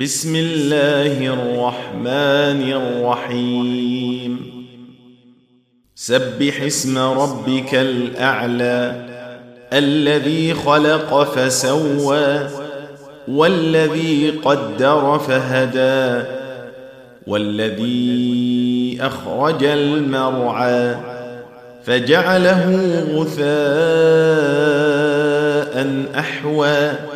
بسم الله الرحمن الرحيم. سبح اسم ربك الأعلى الذي خلق فسوى والذي قدر فهدى والذي أخرج المرعى فجعله غثاء أحوى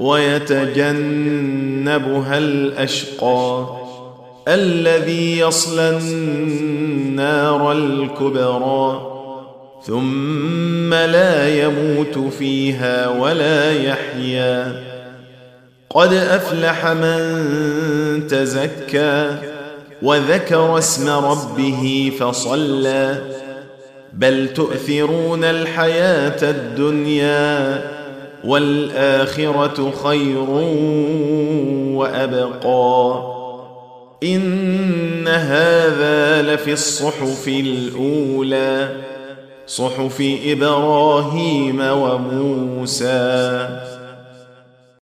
ويتجنبها الأشقى الذي يصلى النار الكبرى ثم لا يموت فيها ولا يحيا قد أفلح من تزكى وذكر اسم ربه فصلى بل تؤثرون الحياة الدنيا والآخرة خير وأبقى. إن هذا لفي الصحف الأولى صحف إبراهيم وموسى.